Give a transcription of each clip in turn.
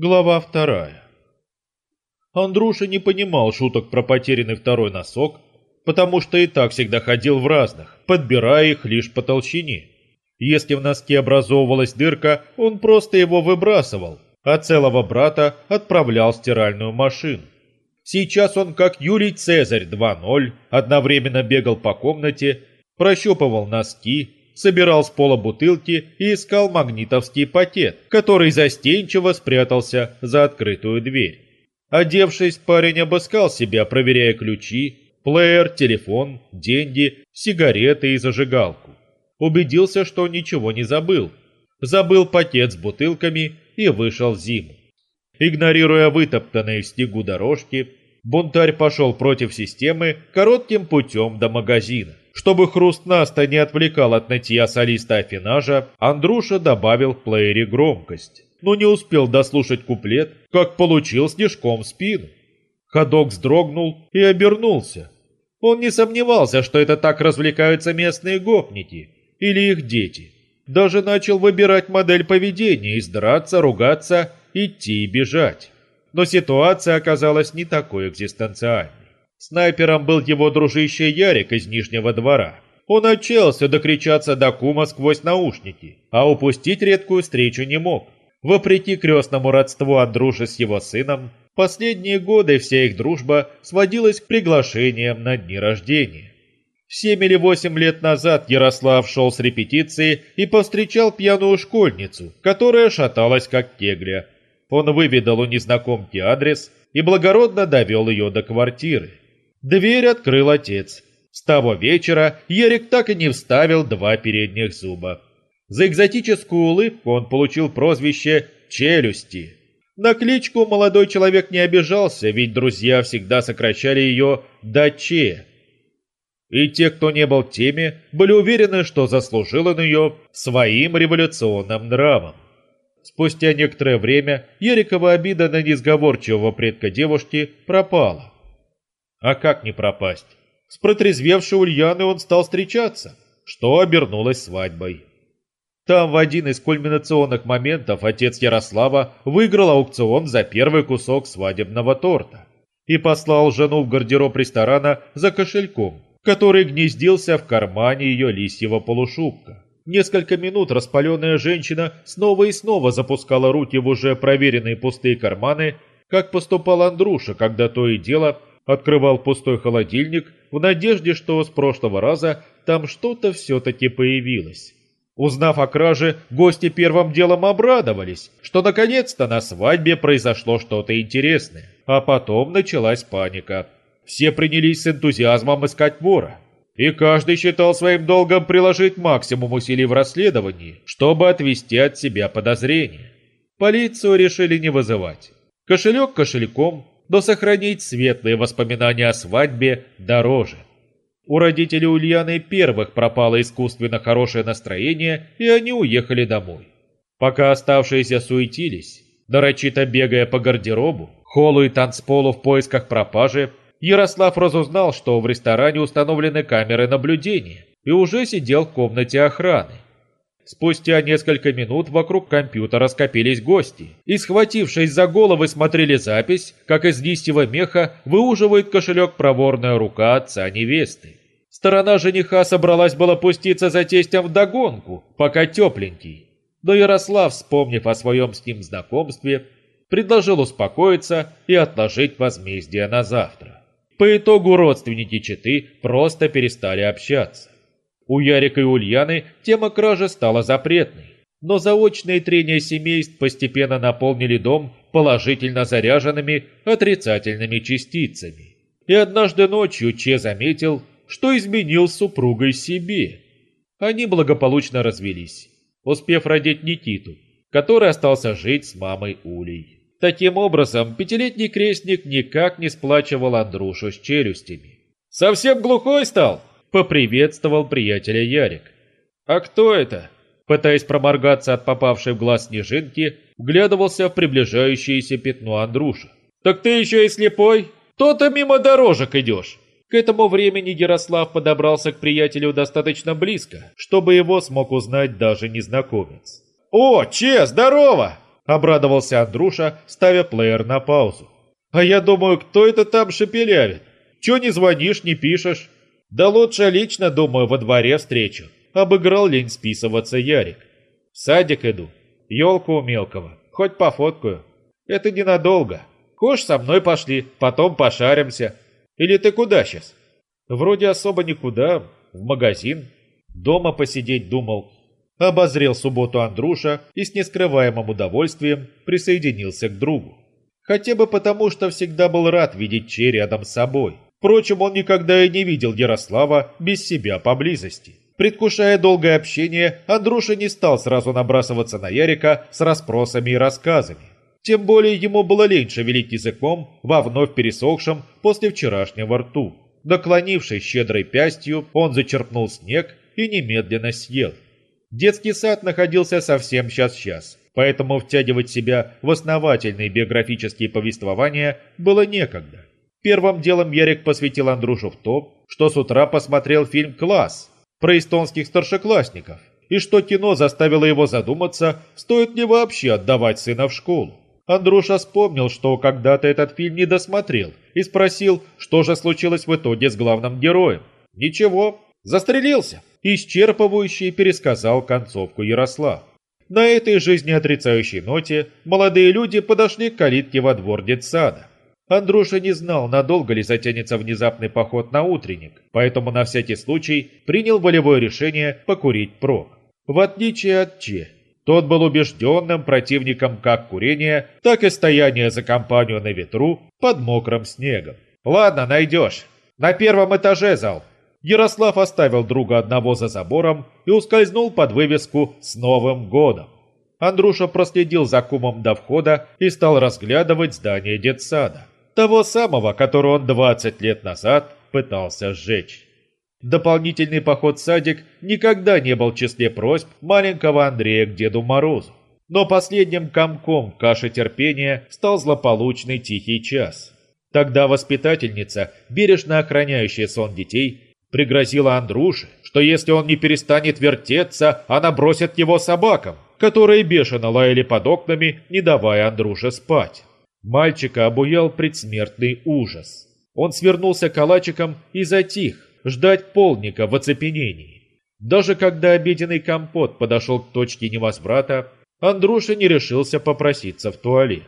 Глава вторая. Андруша не понимал шуток про потерянный второй носок, потому что и так всегда ходил в разных, подбирая их лишь по толщине. Если в носке образовывалась дырка, он просто его выбрасывал, а целого брата отправлял в стиральную машину. Сейчас он, как Юлий Цезарь 2.0, одновременно бегал по комнате, прощупывал носки, собирал с пола бутылки и искал магнитовский пакет, который застенчиво спрятался за открытую дверь. Одевшись, парень обыскал себя, проверяя ключи, плеер, телефон, деньги, сигареты и зажигалку. Убедился, что ничего не забыл. Забыл пакет с бутылками и вышел в зиму. Игнорируя вытоптанные в снегу дорожки, бунтарь пошел против системы коротким путем до магазина. Чтобы хруст Наста не отвлекал от нытья солиста Афинажа, Андруша добавил в плеере громкость. Но не успел дослушать куплет, как получил снежком в спину. Ходок вздрогнул и обернулся. Он не сомневался, что это так развлекаются местные гопники или их дети. Даже начал выбирать модель поведения, издраться, ругаться, идти и бежать. Но ситуация оказалась не такой экзистенциальной. Снайпером был его дружище Ярик из Нижнего двора. Он отчаялся докричаться до кума сквозь наушники, а упустить редкую встречу не мог. Вопреки крестному родству Андруши с его сыном, последние годы вся их дружба сводилась к приглашениям на дни рождения. Семь или восемь лет назад Ярослав шел с репетиции и повстречал пьяную школьницу, которая шаталась как кегля. Он выведал у незнакомки адрес и благородно довел ее до квартиры. Дверь открыл отец. С того вечера Ерик так и не вставил два передних зуба. За экзотическую улыбку он получил прозвище «Челюсти». На кличку молодой человек не обижался, ведь друзья всегда сокращали ее до «Че». И те, кто не был теми, были уверены, что заслужил он ее своим революционным нравом. Спустя некоторое время Ерикова обида на несговорчивого предка девушки пропала. А как не пропасть? С протрезвевшей Ульяной он стал встречаться, что обернулось свадьбой. Там в один из кульминационных моментов отец Ярослава выиграл аукцион за первый кусок свадебного торта и послал жену в гардероб ресторана за кошельком, который гнездился в кармане ее лисьего полушубка. Несколько минут распаленная женщина снова и снова запускала руки в уже проверенные пустые карманы, как поступал Андруша, когда то и дело Открывал пустой холодильник в надежде, что с прошлого раза там что-то все-таки появилось. Узнав о краже, гости первым делом обрадовались, что наконец-то на свадьбе произошло что-то интересное. А потом началась паника. Все принялись с энтузиазмом искать вора. И каждый считал своим долгом приложить максимум усилий в расследовании, чтобы отвести от себя подозрения. Полицию решили не вызывать. Кошелек кошельком, но сохранить светлые воспоминания о свадьбе дороже. У родителей Ульяны первых пропало искусственно хорошее настроение, и они уехали домой. Пока оставшиеся суетились, нарочито бегая по гардеробу, холлу и танцполу в поисках пропажи, Ярослав разузнал, что в ресторане установлены камеры наблюдения, и уже сидел в комнате охраны. Спустя несколько минут вокруг компьютера скопились гости и, схватившись за головы, смотрели запись, как из листьего меха выуживает кошелек проворная рука отца невесты. Сторона жениха собралась было пуститься за тестем догонку, пока тепленький. Но Ярослав, вспомнив о своем с ним знакомстве, предложил успокоиться и отложить возмездие на завтра. По итогу родственники Читы просто перестали общаться. У Ярика и Ульяны тема кражи стала запретной, но заочные трения семейств постепенно наполнили дом положительно заряженными отрицательными частицами. И однажды ночью Че заметил, что изменил супругой себе. Они благополучно развелись, успев родить Никиту, который остался жить с мамой Улей. Таким образом, пятилетний крестник никак не сплачивал Андрушу с челюстями. «Совсем глухой стал?» Поприветствовал приятеля Ярик. «А кто это?» Пытаясь проморгаться от попавшей в глаз снежинки, вглядывался в приближающееся пятно Андруша. «Так ты еще и слепой? То-то мимо дорожек идешь!» К этому времени Ярослав подобрался к приятелю достаточно близко, чтобы его смог узнать даже незнакомец. «О, Че, здорово!» Обрадовался Андруша, ставя плеер на паузу. «А я думаю, кто это там шепелявит? Чё не звонишь, не пишешь?» «Да лучше лично, думаю, во дворе встречу». Обыграл лень списываться Ярик. «В садик иду. Ёлку у мелкого. Хоть пофоткаю. Это ненадолго. Хошь со мной пошли, потом пошаримся. Или ты куда сейчас?» «Вроде особо никуда. В магазин. Дома посидеть думал. Обозрел субботу Андруша и с нескрываемым удовольствием присоединился к другу. Хотя бы потому, что всегда был рад видеть Че рядом с собой. Впрочем, он никогда и не видел Ярослава без себя поблизости. Предвкушая долгое общение, Андруша не стал сразу набрасываться на Ярика с расспросами и рассказами. Тем более ему было лень шевелить языком во вновь пересохшем после вчерашнего рту. Доклонившись щедрой пястью, он зачерпнул снег и немедленно съел. Детский сад находился совсем сейчас-сейчас, поэтому втягивать себя в основательные биографические повествования было некогда. Первым делом Ярик посвятил Андрушу в то, что с утра посмотрел фильм «Класс» про эстонских старшеклассников, и что кино заставило его задуматься, стоит ли вообще отдавать сына в школу. Андруша вспомнил, что когда-то этот фильм не досмотрел, и спросил, что же случилось в итоге с главным героем. «Ничего, застрелился» исчерпывающе пересказал концовку Ярослав. На этой жизнеотрицающей ноте молодые люди подошли к калитке во двор детсада. Андруша не знал, надолго ли затянется внезапный поход на утренник, поэтому на всякий случай принял волевое решение покурить прок. В отличие от Че, тот был убежденным противником как курения, так и стояния за компанию на ветру под мокрым снегом. «Ладно, найдешь. На первом этаже зал. Ярослав оставил друга одного за забором и ускользнул под вывеску «С Новым годом». Андруша проследил за кумом до входа и стал разглядывать здание детсада. Того самого, которое он 20 лет назад пытался сжечь. Дополнительный поход в садик никогда не был в числе просьб маленького Андрея к Деду Морозу. Но последним комком каши терпения стал злополучный тихий час. Тогда воспитательница, бережно охраняющая сон детей, Пригрозила Андруше, что если он не перестанет вертеться, она бросит его собакам, которые бешено лаяли под окнами, не давая Андруше спать. Мальчика обуял предсмертный ужас. Он свернулся калачиком и затих, ждать полника в оцепенении. Даже когда обеденный компот подошел к точке невозврата, Андруша не решился попроситься в туалет.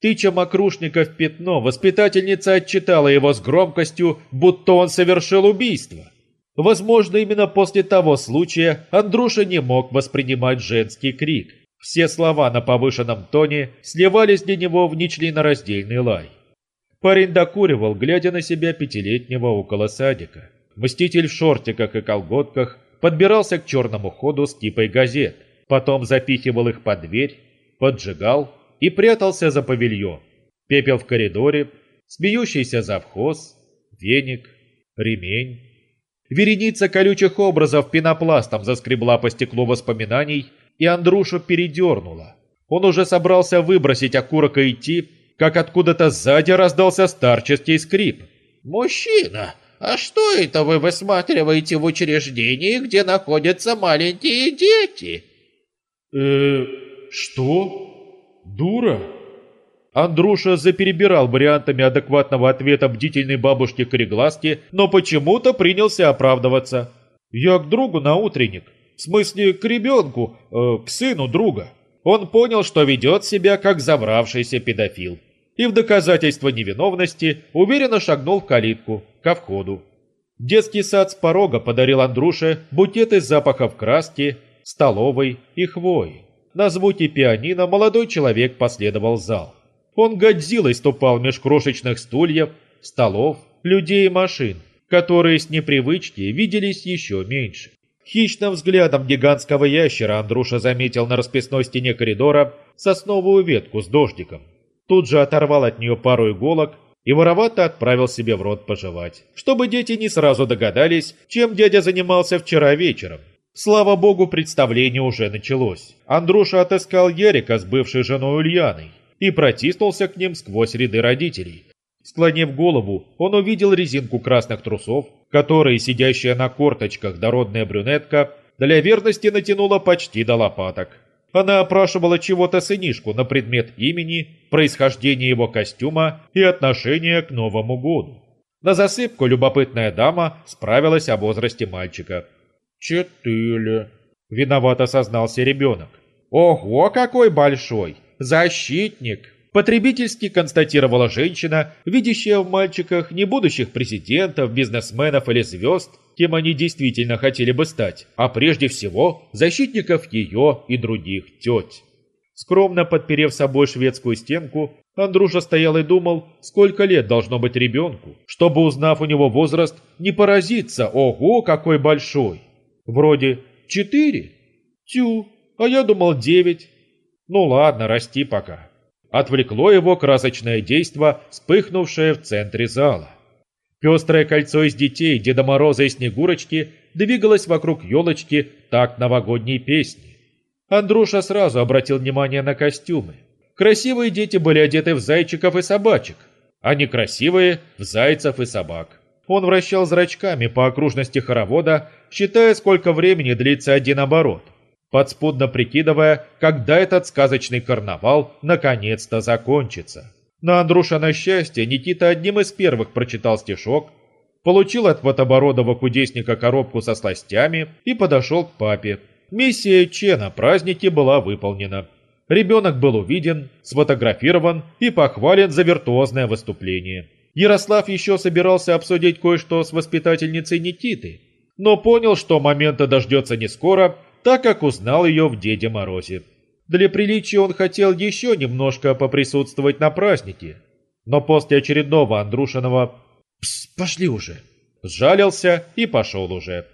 Тыча мокрушника в пятно, воспитательница отчитала его с громкостью, будто он совершил убийство. Возможно, именно после того случая Андруша не мог воспринимать женский крик. Все слова на повышенном тоне сливались для него в нечленораздельный лай. Парень докуривал, глядя на себя пятилетнего около садика. Мститель в шортиках и колготках подбирался к черному ходу с кипой газет, потом запихивал их под дверь, поджигал и прятался за павильон. Пепел в коридоре, смеющийся завхоз, веник, ремень. Вереница колючих образов пенопластом заскребла по стеклу воспоминаний, и Андрушу передернула. Он уже собрался выбросить окурок и идти, как откуда-то сзади раздался старческий скрип. «Мужчина, а что это вы высматриваете в учреждении, где находятся маленькие дети?» «Э, что?» Дура? Андруша заперебирал вариантами адекватного ответа бдительной бабушки Корегласки, но почему-то принялся оправдываться. «Я к другу на утренник. В смысле, к ребенку, э, к сыну друга». Он понял, что ведет себя как завравшийся педофил. И в доказательство невиновности уверенно шагнул в калитку, ко входу. Детский сад с порога подарил Андруше букеты запахов краски, столовой и хвои. На звуки пианино молодой человек последовал зал. Он годзиллой ступал меж крошечных стульев, столов, людей и машин, которые с непривычки виделись еще меньше. Хищным взглядом гигантского ящера Андруша заметил на расписной стене коридора сосновую ветку с дождиком. Тут же оторвал от нее пару иголок и воровато отправил себе в рот пожевать, чтобы дети не сразу догадались, чем дядя занимался вчера вечером. Слава богу, представление уже началось. Андруша отыскал Ярика с бывшей женой Ульяной и протиснулся к ним сквозь ряды родителей. Склонив голову, он увидел резинку красных трусов, которые сидящая на корточках дородная брюнетка для верности натянула почти до лопаток. Она опрашивала чего-то сынишку на предмет имени, происхождения его костюма и отношения к Новому году. На засыпку любопытная дама справилась о возрасте мальчика. «Четыре», — виновато сознался ребенок. «Ого, какой большой! Защитник!» Потребительски констатировала женщина, видящая в мальчиках не будущих президентов, бизнесменов или звезд, кем они действительно хотели бы стать, а прежде всего защитников ее и других теть. Скромно подперев собой шведскую стенку, Андруша стоял и думал, сколько лет должно быть ребенку, чтобы, узнав у него возраст, не поразиться «Ого, какой большой!» Вроде «Четыре?» «Тю, а я думал девять». Ну ладно, расти пока. Отвлекло его красочное действо, вспыхнувшее в центре зала. Пестрое кольцо из детей, Деда Мороза и Снегурочки двигалось вокруг елочки так новогодней песни. Андруша сразу обратил внимание на костюмы. Красивые дети были одеты в зайчиков и собачек, а некрасивые – в зайцев и собак. Он вращал зрачками по окружности хоровода, считая, сколько времени длится один оборот, подспудно прикидывая, когда этот сказочный карнавал наконец-то закончится. На Андруша на счастье Никита одним из первых прочитал стишок, получил от фотобородого кудесника коробку со сластями и подошел к папе. Миссия Че на празднике была выполнена. Ребенок был увиден, сфотографирован и похвален за виртуозное выступление. Ярослав еще собирался обсудить кое-что с воспитательницей Никиты, но понял, что момента дождется не скоро, так как узнал ее в Деде Морозе. Для приличия он хотел еще немножко поприсутствовать на празднике, но после очередного Андрушиного «Пс, пошли уже!» сжалился и пошел уже.